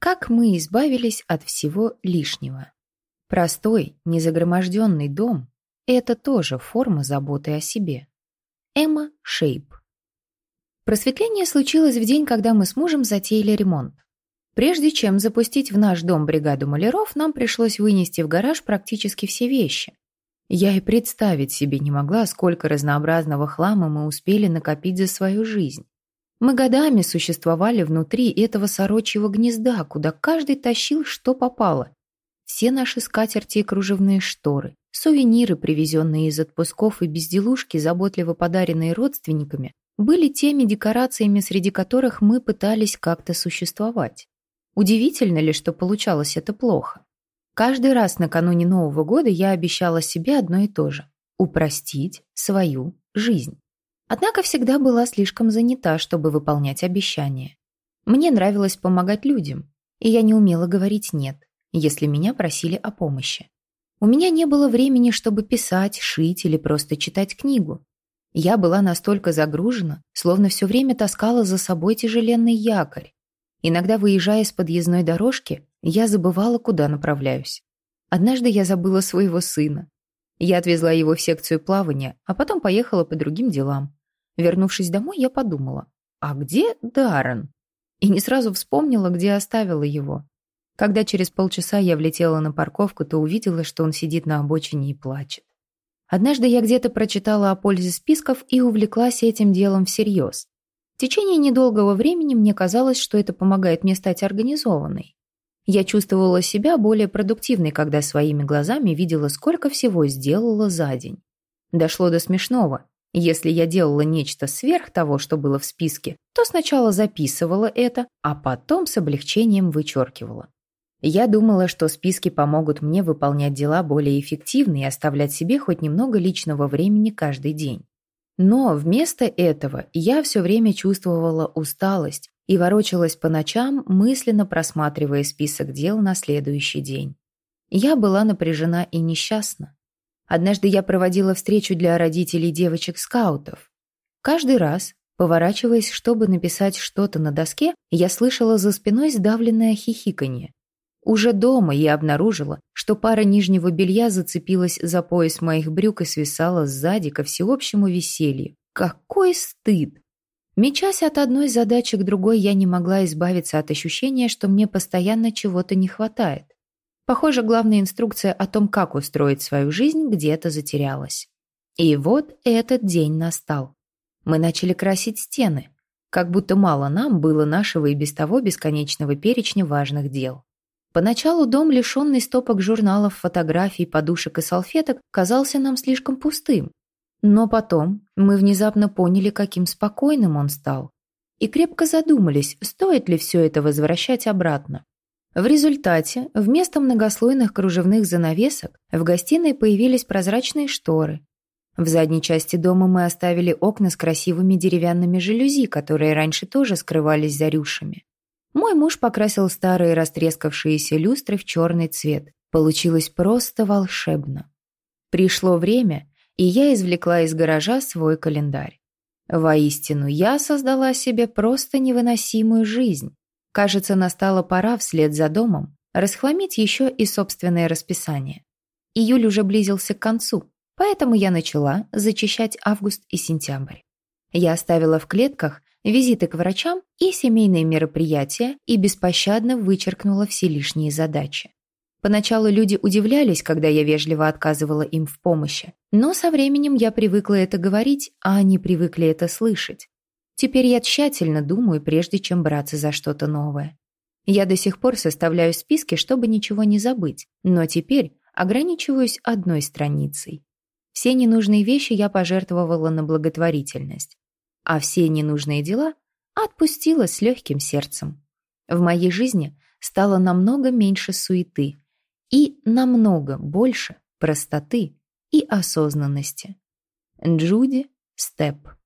Как мы избавились от всего лишнего? Простой, незагроможденный дом – это тоже форма заботы о себе. Эмма Шейп. Просветление случилось в день, когда мы с мужем затеяли ремонт. Прежде чем запустить в наш дом бригаду маляров, нам пришлось вынести в гараж практически все вещи. Я и представить себе не могла, сколько разнообразного хлама мы успели накопить за свою жизнь. Мы годами существовали внутри этого сорочьего гнезда, куда каждый тащил, что попало. Все наши скатерти и кружевные шторы, сувениры, привезенные из отпусков и безделушки, заботливо подаренные родственниками, были теми декорациями, среди которых мы пытались как-то существовать. Удивительно ли, что получалось это плохо? Каждый раз накануне Нового года я обещала себе одно и то же – упростить свою жизнь. Однако всегда была слишком занята, чтобы выполнять обещания. Мне нравилось помогать людям, и я не умела говорить «нет», если меня просили о помощи. У меня не было времени, чтобы писать, шить или просто читать книгу. Я была настолько загружена, словно все время таскала за собой тяжеленный якорь. Иногда, выезжая с подъездной дорожки, я забывала, куда направляюсь. Однажды я забыла своего сына. Я отвезла его в секцию плавания, а потом поехала по другим делам. Вернувшись домой, я подумала, а где Даррен? И не сразу вспомнила, где оставила его. Когда через полчаса я влетела на парковку, то увидела, что он сидит на обочине и плачет. Однажды я где-то прочитала о пользе списков и увлеклась этим делом всерьез. В течение недолгого времени мне казалось, что это помогает мне стать организованной. Я чувствовала себя более продуктивной, когда своими глазами видела, сколько всего сделала за день. Дошло до смешного. Если я делала нечто сверх того, что было в списке, то сначала записывала это, а потом с облегчением вычеркивала. Я думала, что списки помогут мне выполнять дела более эффективно и оставлять себе хоть немного личного времени каждый день. Но вместо этого я все время чувствовала усталость, и ворочалась по ночам, мысленно просматривая список дел на следующий день. Я была напряжена и несчастна. Однажды я проводила встречу для родителей девочек-скаутов. Каждый раз, поворачиваясь, чтобы написать что-то на доске, я слышала за спиной сдавленное хихиканье. Уже дома я обнаружила, что пара нижнего белья зацепилась за пояс моих брюк и свисала сзади ко всеобщему веселью. Какой стыд! Мечась от одной задачи к другой, я не могла избавиться от ощущения, что мне постоянно чего-то не хватает. Похоже, главная инструкция о том, как устроить свою жизнь, где-то затерялась. И вот этот день настал. Мы начали красить стены, как будто мало нам было нашего и без того бесконечного перечня важных дел. Поначалу дом, лишенный стопок журналов, фотографий, подушек и салфеток, казался нам слишком пустым. Но потом мы внезапно поняли, каким спокойным он стал. И крепко задумались, стоит ли все это возвращать обратно. В результате вместо многослойных кружевных занавесок в гостиной появились прозрачные шторы. В задней части дома мы оставили окна с красивыми деревянными жалюзи, которые раньше тоже скрывались за рюшами. Мой муж покрасил старые растрескавшиеся люстры в черный цвет. Получилось просто волшебно. Пришло время, и я извлекла из гаража свой календарь. Воистину, я создала себе просто невыносимую жизнь. Кажется, настала пора вслед за домом расхламить еще и собственное расписание. Июль уже близился к концу, поэтому я начала зачищать август и сентябрь. Я оставила в клетках визиты к врачам и семейные мероприятия и беспощадно вычеркнула все лишние задачи. Поначалу люди удивлялись, когда я вежливо отказывала им в помощи, но со временем я привыкла это говорить, а они привыкли это слышать. Теперь я тщательно думаю, прежде чем браться за что-то новое. Я до сих пор составляю списки, чтобы ничего не забыть, но теперь ограничиваюсь одной страницей. Все ненужные вещи я пожертвовала на благотворительность, а все ненужные дела отпустила с легким сердцем. В моей жизни стало намного меньше суеты, и намного больше простоты и осознанности. Джуди Степ